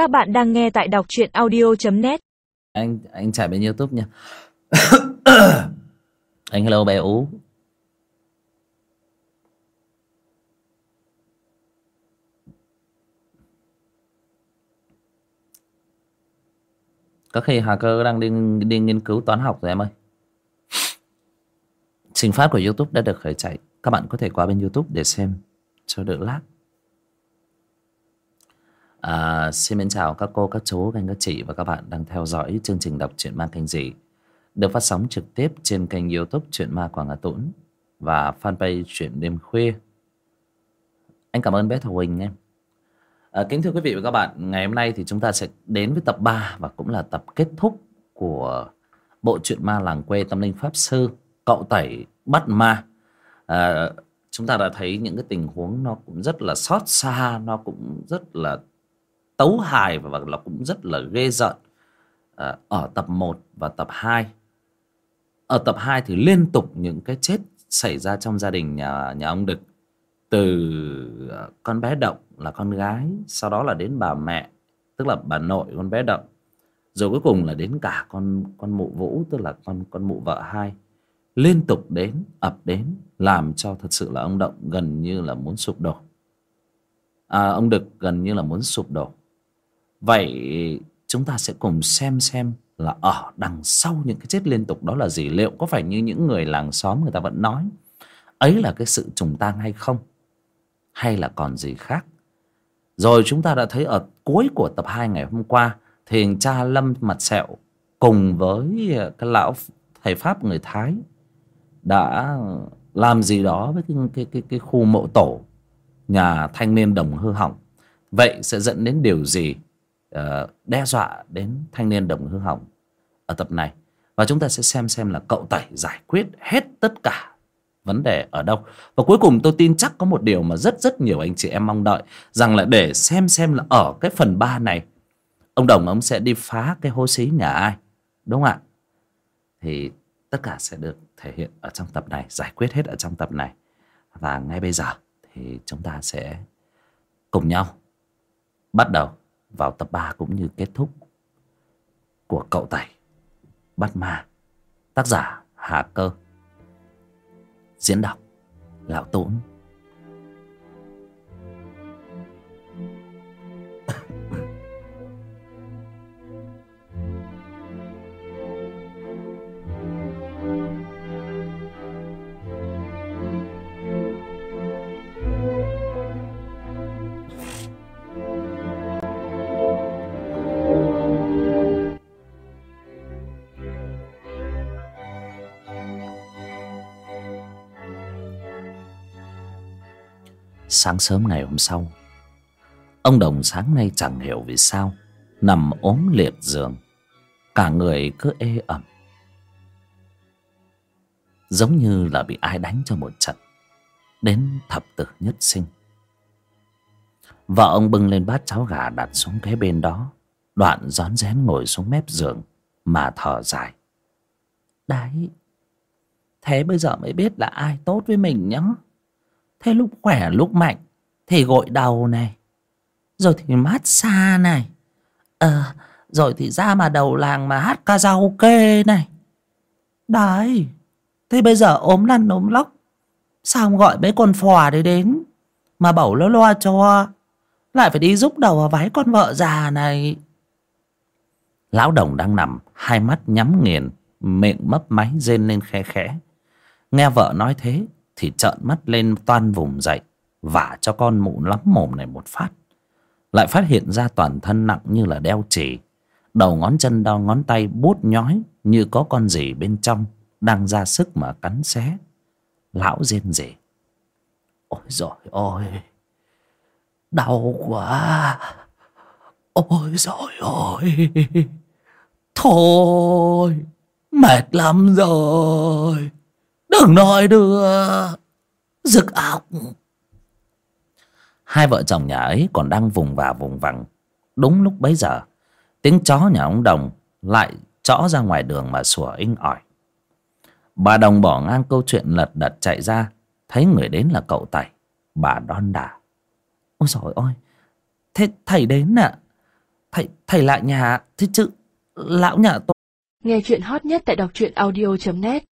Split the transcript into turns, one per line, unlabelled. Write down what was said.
Các bạn đang nghe tại đọc truyện audio.net
anh anh chạy bên youtube nha. Anh hello bé ú. Có khi hà cơ đang đi, đi nghiên cứu toán học rồi em ơi. Trình phát của youtube đã được khởi chạy. Các bạn có thể qua bên youtube để xem cho đỡ lag. À, xin mến chào các cô, các chú, các anh, các chị và các bạn đang theo dõi chương trình đọc truyện ma kênh dị được phát sóng trực tiếp trên kênh youtube truyện ma Quảng Hà Tũng và fanpage truyện đêm khuya. Anh cảm ơn bé Thảo Huỳnh em. À, kính thưa quý vị và các bạn, ngày hôm nay thì chúng ta sẽ đến với tập 3 và cũng là tập kết thúc của bộ truyện ma làng quê tâm linh pháp sư cậu tẩy bắt ma. À, chúng ta đã thấy những cái tình huống nó cũng rất là xót xa, nó cũng rất là tấu hài và nó cũng rất là ghê rợn. À, ở tập 1 và tập 2 ở tập 2 thì liên tục những cái chết xảy ra trong gia đình nhà nhà ông Đực. Từ à, con bé Động là con gái sau đó là đến bà mẹ tức là bà nội con bé Động. Rồi cuối cùng là đến cả con con mụ Vũ tức là con con mụ vợ hai. Liên tục đến ập đến làm cho thật sự là ông Động gần như là muốn sụp đổ. À, ông Đực gần như là muốn sụp đổ. Vậy chúng ta sẽ cùng xem xem là ở đằng sau những cái chết liên tục đó là gì. Liệu có phải như những người làng xóm người ta vẫn nói Ấy là cái sự trùng tang hay không? Hay là còn gì khác? Rồi chúng ta đã thấy ở cuối của tập 2 ngày hôm qua Thì cha Lâm mặt sẹo Cùng với cái lão thầy Pháp người Thái Đã làm gì đó với cái, cái, cái, cái khu mộ tổ Nhà thanh niên đồng hư hỏng. Vậy sẽ dẫn đến điều gì? Ờ, đe dọa đến thanh niên đồng hư hỏng ở tập này. Và chúng ta sẽ xem xem là cậu tẩy giải quyết hết tất cả vấn đề ở đâu. Và cuối cùng tôi tin chắc có một điều mà rất rất nhiều anh chị em mong đợi, rằng là để xem xem là ở cái phần 3 này, ông đồng ông sẽ đi phá cái hố xí nhà ai, đúng không ạ? Thì tất cả sẽ được thể hiện ở trong tập này, giải quyết hết ở trong tập này. Và ngay bây giờ thì chúng ta sẽ cùng nhau bắt đầu vào tập 3 cũng như kết thúc của cậu tẩy bắt ma, tác giả hà cơ. Diễn đọc lão tốn. Sáng sớm ngày hôm sau, ông đồng sáng nay chẳng hiểu vì sao nằm ốm liệt giường, cả người cứ ê ẩm. Giống như là bị ai đánh cho một trận, đến thập tử nhất sinh. Vợ ông bưng lên bát cháo gà đặt xuống kế bên đó, đoạn rón rén ngồi xuống mép giường mà thở dài. Đấy, thế bây giờ mới biết là ai tốt với mình nhá. Thế lúc khỏe, lúc mạnh, Thì gội đầu này. Rồi thì mát xa này. Ờ Rồi thì ra mà đầu làng mà hát karaoke này. Đấy, Thế bây giờ ốm lăn, ốm lóc. Sao không gọi mấy con phò đấy đến, Mà bảo lo lo cho, Lại phải đi giúp đầu vào váy con vợ già này. Lão đồng đang nằm, Hai mắt nhắm nghiền, Miệng mấp máy rên lên khe khẽ. Nghe vợ nói thế thì trợn mắt lên toan vùng dậy, vả cho con mụ lắm mồm này một phát. Lại phát hiện ra toàn thân nặng như là đeo chỉ đầu ngón chân đau ngón tay bút nhói như có con gì bên trong đang ra sức mà cắn xé. Lão rên rỉ. Ôi rồi ôi đau quá. Ôi rồi ôi thôi, mệt lắm rồi. Đừng nói nữa Rực ọc Hai vợ chồng nhà ấy còn đang vùng và vùng vằng. Đúng lúc bấy giờ, Tiếng chó nhà ông Đồng Lại chõ ra ngoài đường mà sủa inh ỏi. Bà Đồng bỏ ngang câu chuyện lật đật chạy ra, Thấy người đến là cậu Tẩy Bà đon đả. Ôi trời ơi, Thế thầy đến ạ. Thầy thầy lại nhà, thế chứ, lão nhà tôi
Nghe chuyện hot nhất tại đọc truyện audio.net